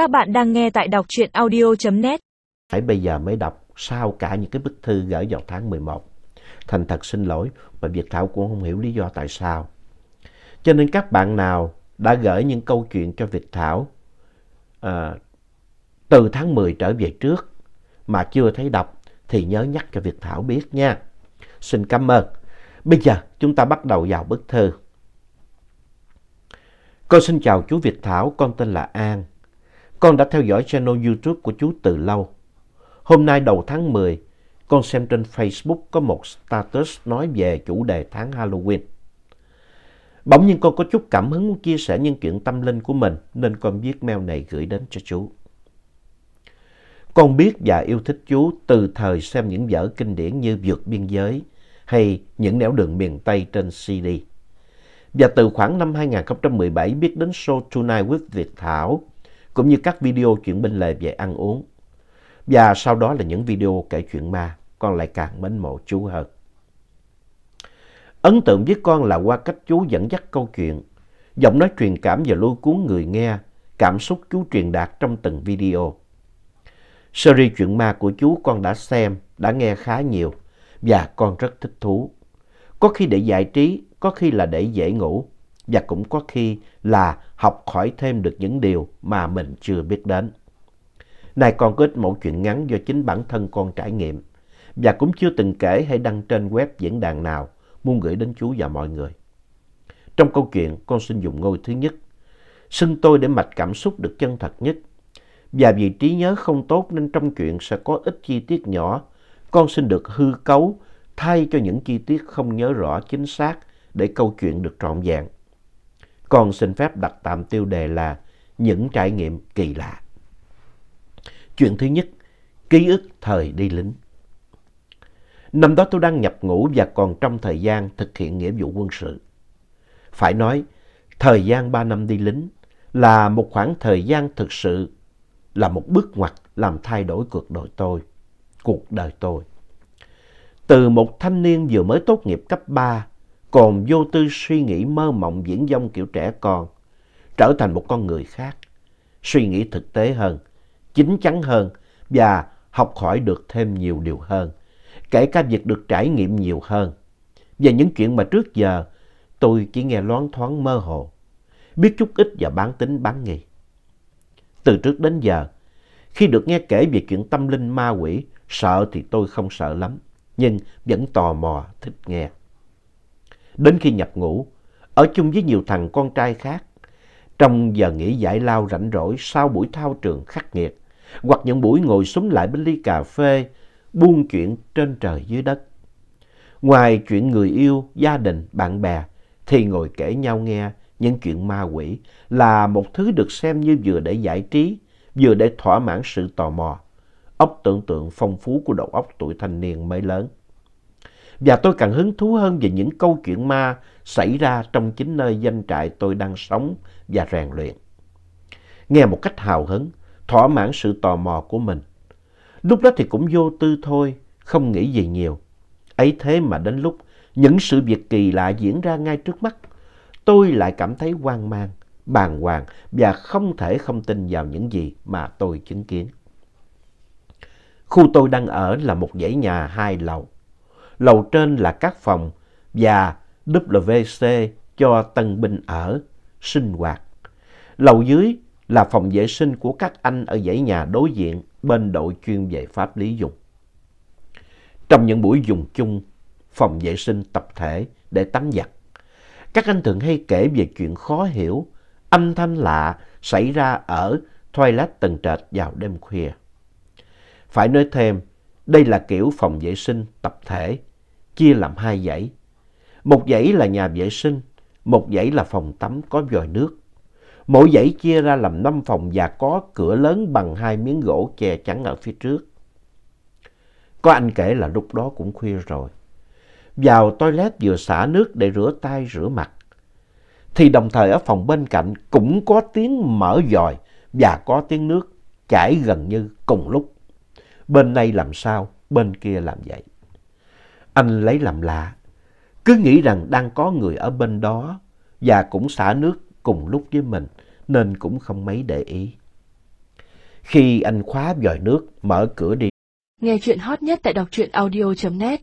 Các bạn đang nghe tại đọc truyện audio.net. Phải bây giờ mới đọc sau cả những cái bức thư gửi vào tháng 11. Thành thật xin lỗi mà Việt Thảo cũng không hiểu lý do tại sao. Cho nên các bạn nào đã gửi những câu chuyện cho Việt Thảo à, từ tháng 10 trở về trước mà chưa thấy đọc thì nhớ nhắc cho Việt Thảo biết nha. Xin cảm ơn. Bây giờ chúng ta bắt đầu vào bức thư. Con xin chào chú Việt Thảo, con tên là An. Con đã theo dõi channel YouTube của chú từ lâu. Hôm nay đầu tháng 10, con xem trên Facebook có một status nói về chủ đề tháng Halloween. Bỗng nhiên con có chút cảm hứng muốn chia sẻ những chuyện tâm linh của mình nên con viết mail này gửi đến cho chú. Con biết và yêu thích chú từ thời xem những vở kinh điển như Vượt Biên Giới hay Những nẻo đường miền Tây trên CD. Và từ khoảng năm 2017 biết đến show Tonight with Việt Thảo cũng như các video chuyện bên lề về ăn uống. Và sau đó là những video kể chuyện ma, con lại càng mến mộ chú hơn. Ấn tượng với con là qua cách chú dẫn dắt câu chuyện, giọng nói truyền cảm và lôi cuốn người nghe, cảm xúc chú truyền đạt trong từng video. Series chuyện ma của chú con đã xem, đã nghe khá nhiều và con rất thích thú. Có khi để giải trí, có khi là để dễ ngủ và cũng có khi là học hỏi thêm được những điều mà mình chưa biết đến. Này con có ít mẫu chuyện ngắn do chính bản thân con trải nghiệm và cũng chưa từng kể hay đăng trên web diễn đàn nào muốn gửi đến chú và mọi người. Trong câu chuyện, con xin dùng ngôi thứ nhất. Xưng tôi để mạch cảm xúc được chân thật nhất. Và vì trí nhớ không tốt nên trong chuyện sẽ có ít chi tiết nhỏ. Con xin được hư cấu thay cho những chi tiết không nhớ rõ chính xác để câu chuyện được trọn vẹn. Con xin phép đặt tạm tiêu đề là những trải nghiệm kỳ lạ. Chuyện thứ nhất, ký ức thời đi lính. Năm đó tôi đang nhập ngũ và còn trong thời gian thực hiện nghĩa vụ quân sự. Phải nói, thời gian ba năm đi lính là một khoảng thời gian thực sự là một bước ngoặt làm thay đổi cuộc đời tôi. Cuộc đời tôi. Từ một thanh niên vừa mới tốt nghiệp cấp 3 còn vô tư suy nghĩ mơ mộng diễn dông kiểu trẻ con, trở thành một con người khác, suy nghĩ thực tế hơn, chín chắn hơn và học hỏi được thêm nhiều điều hơn, kể cả việc được trải nghiệm nhiều hơn. Về những chuyện mà trước giờ tôi chỉ nghe loáng thoáng mơ hồ, biết chút ít và bán tính bán nghi. Từ trước đến giờ, khi được nghe kể về chuyện tâm linh ma quỷ, sợ thì tôi không sợ lắm, nhưng vẫn tò mò thích nghe. Đến khi nhập ngũ, ở chung với nhiều thằng con trai khác, trong giờ nghỉ giải lao rảnh rỗi sau buổi thao trường khắc nghiệt, hoặc những buổi ngồi súng lại bên ly cà phê, buôn chuyện trên trời dưới đất. Ngoài chuyện người yêu, gia đình, bạn bè, thì ngồi kể nhau nghe những chuyện ma quỷ là một thứ được xem như vừa để giải trí, vừa để thỏa mãn sự tò mò, óc tưởng tượng phong phú của đầu óc tuổi thanh niên mới lớn. Và tôi càng hứng thú hơn về những câu chuyện ma xảy ra trong chính nơi danh trại tôi đang sống và rèn luyện. Nghe một cách hào hứng, thỏa mãn sự tò mò của mình. Lúc đó thì cũng vô tư thôi, không nghĩ gì nhiều. Ấy thế mà đến lúc những sự việc kỳ lạ diễn ra ngay trước mắt, tôi lại cảm thấy hoang mang, bàng hoàng và không thể không tin vào những gì mà tôi chứng kiến. Khu tôi đang ở là một dãy nhà hai lầu lầu trên là các phòng và WC cho tân binh ở, sinh hoạt. Lầu dưới là phòng vệ sinh của các anh ở dãy nhà đối diện bên đội chuyên về pháp lý dùng. Trong những buổi dùng chung, phòng vệ sinh tập thể để tắm giặt, các anh thường hay kể về chuyện khó hiểu, âm thanh lạ xảy ra ở toilet tầng trệt vào đêm khuya. Phải nói thêm, đây là kiểu phòng vệ sinh tập thể chia làm hai dãy. Một dãy là nhà vệ sinh, một dãy là phòng tắm có vòi nước. Mỗi dãy chia ra làm năm phòng và có cửa lớn bằng hai miếng gỗ che chắn ở phía trước. Có anh kể là lúc đó cũng khuya rồi. Vào toilet vừa xả nước để rửa tay rửa mặt. Thì đồng thời ở phòng bên cạnh cũng có tiếng mở dòi và có tiếng nước chảy gần như cùng lúc. Bên này làm sao, bên kia làm vậy. Anh lấy làm lạ, cứ nghĩ rằng đang có người ở bên đó và cũng xả nước cùng lúc với mình nên cũng không mấy để ý. Khi anh khóa vòi nước, mở cửa đi. Nghe chuyện hot nhất tại đọc truyện audio.net